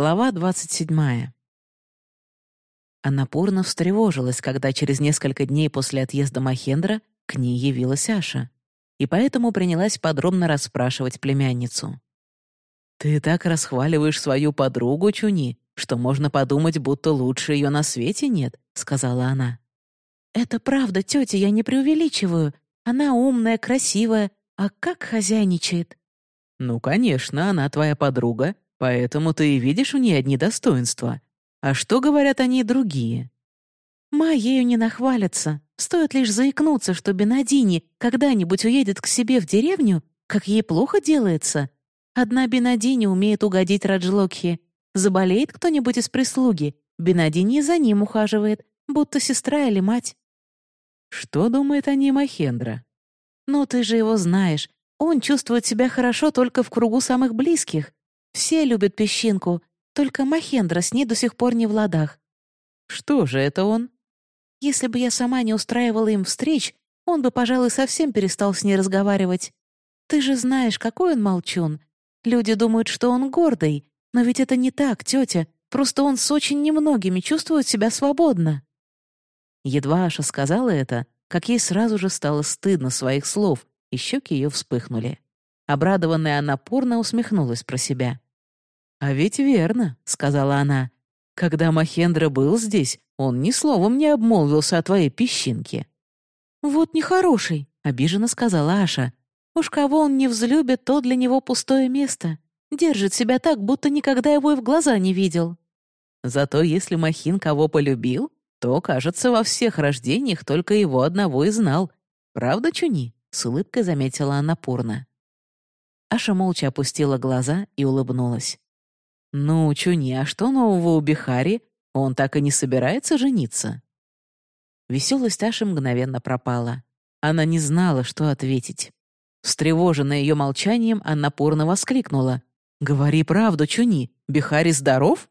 Глава двадцать седьмая. Аннапурна встревожилась, когда через несколько дней после отъезда Махендра к ней явилась Аша, и поэтому принялась подробно расспрашивать племянницу. «Ты так расхваливаешь свою подругу, Чуни, что можно подумать, будто лучше ее на свете нет», — сказала она. «Это правда, тетя, я не преувеличиваю. Она умная, красивая, а как хозяйничает?» «Ну, конечно, она твоя подруга, поэтому ты и видишь у нее одни достоинства. А что говорят о ней другие?» «Ма ею не нахвалится. Стоит лишь заикнуться, что Бенадини когда-нибудь уедет к себе в деревню, как ей плохо делается. Одна Бенадини умеет угодить Раджлокхи. Заболеет кто-нибудь из прислуги, Бенадини за ним ухаживает, будто сестра или мать». «Что думает о ней Махендра?» «Ну, ты же его знаешь. Он чувствует себя хорошо только в кругу самых близких. Все любят песчинку, только Махендра с ней до сих пор не в ладах. Что же это он? Если бы я сама не устраивала им встреч, он бы, пожалуй, совсем перестал с ней разговаривать. Ты же знаешь, какой он молчун. Люди думают, что он гордый, но ведь это не так, тетя. Просто он с очень немногими чувствует себя свободно. Едва Аша сказала это, как ей сразу же стало стыдно своих слов, и щеки ее вспыхнули. Обрадованная она порно усмехнулась про себя. «А ведь верно», — сказала она. «Когда Махендра был здесь, он ни словом не обмолвился о твоей песчинке». «Вот нехороший», — обиженно сказала Аша. «Уж кого он не взлюбит, то для него пустое место. Держит себя так, будто никогда его и в глаза не видел». «Зато если Махин кого полюбил, то, кажется, во всех рождениях только его одного и знал. Правда, Чуни?» — с улыбкой заметила она Пурна. Аша молча опустила глаза и улыбнулась. «Ну, Чуни, а что нового у Бихари? Он так и не собирается жениться?» Веселость Аши мгновенно пропала. Она не знала, что ответить. Встревоженная ее молчанием, она порно воскликнула. «Говори правду, Чуни, Бихари здоров?»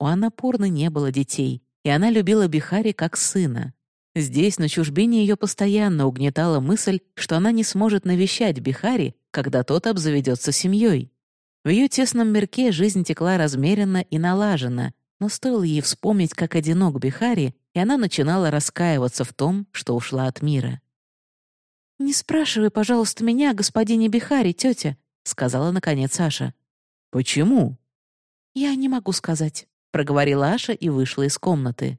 У Аннапурны не было детей, и она любила Бихари как сына. Здесь, на чужбине, ее постоянно угнетала мысль, что она не сможет навещать Бихари, когда тот обзаведется семьей. В ее тесном мирке жизнь текла размеренно и налаженно, но стоило ей вспомнить, как одинок Бихари, и она начинала раскаиваться в том, что ушла от мира. «Не спрашивай, пожалуйста, меня, господине Бихари, тетя», — сказала наконец Саша. «Почему?» «Я не могу сказать», — проговорила Аша и вышла из комнаты.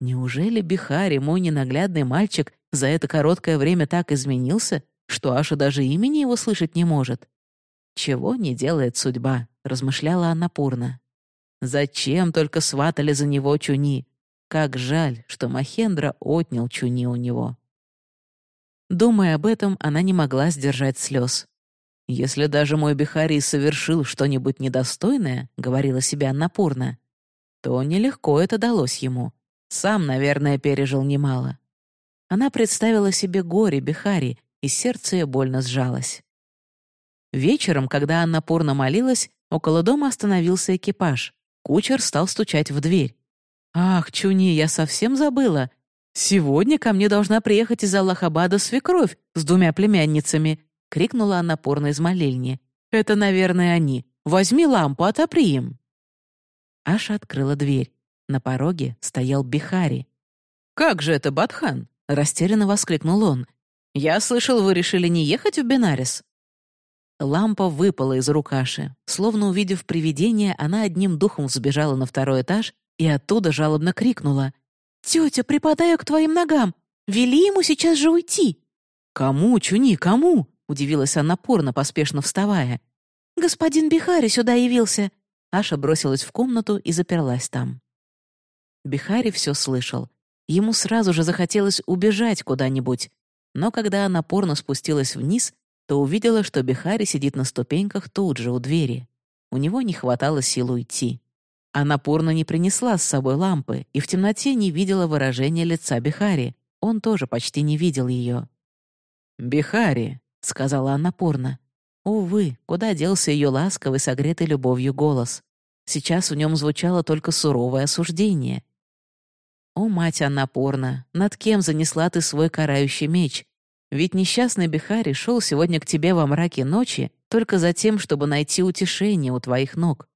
Неужели Бихари, мой ненаглядный мальчик, за это короткое время так изменился, что Аша даже имени его слышать не может? «Чего не делает судьба», — размышляла она пурно. «Зачем только сватали за него Чуни? Как жаль, что Махендра отнял Чуни у него». Думая об этом, она не могла сдержать слез. «Если даже мой Бихари совершил что-нибудь недостойное», — говорила себе Аннапурна, то нелегко это далось ему. Сам, наверное, пережил немало. Она представила себе горе Бихари, и сердце ее больно сжалось. Вечером, когда Анна порно молилась, около дома остановился экипаж. Кучер стал стучать в дверь. «Ах, Чуни, я совсем забыла. Сегодня ко мне должна приехать из Аллахабада свекровь с двумя племянницами», — крикнула Анна порно из молельни. «Это, наверное, они. Возьми лампу, отопри им». Аша открыла дверь. На пороге стоял Бихари. «Как же это, Батхан?» — растерянно воскликнул он. «Я слышал, вы решили не ехать в Бенарис?» Лампа выпала из рук Аши. Словно увидев привидение, она одним духом взбежала на второй этаж и оттуда жалобно крикнула. «Тетя, припадаю к твоим ногам! Вели ему сейчас же уйти!» «Кому, Чуни, кому?» — удивилась она порно, поспешно вставая. «Господин Бихари сюда явился!» Аша бросилась в комнату и заперлась там. Бихари все слышал. Ему сразу же захотелось убежать куда-нибудь, но когда она порно спустилась вниз, то увидела, что Бихари сидит на ступеньках тут же у двери. У него не хватало сил уйти. Она порно не принесла с собой лампы и в темноте не видела выражения лица Бихари. Он тоже почти не видел ее. «Бихари», — сказала она порно. Увы, куда делся ее ласковый, согретый любовью голос. Сейчас в нем звучало только суровое осуждение. «О, мать Аннапорна, над кем занесла ты свой карающий меч? Ведь несчастный Бихари шел сегодня к тебе во мраке ночи только за тем, чтобы найти утешение у твоих ног.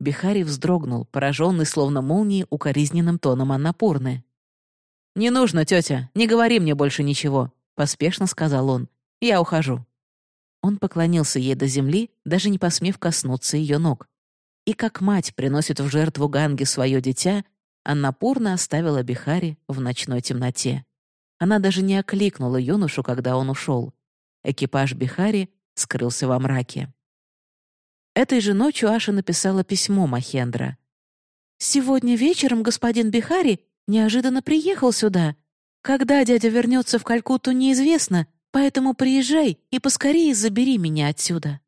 Бихари вздрогнул, пораженный словно молнией укоризненным тоном Аннапурны. «Не нужно, тетя, не говори мне больше ничего», — поспешно сказал он. «Я ухожу». Он поклонился ей до земли, даже не посмев коснуться ее ног. И как мать приносит в жертву Ганге свое дитя, Аннапурна оставила Бихари в ночной темноте. Она даже не окликнула юношу, когда он ушел. Экипаж Бихари скрылся во мраке. Этой же ночью Аша написала письмо Махендра. «Сегодня вечером господин Бихари неожиданно приехал сюда. Когда дядя вернется в Калькутту, неизвестно, поэтому приезжай и поскорее забери меня отсюда».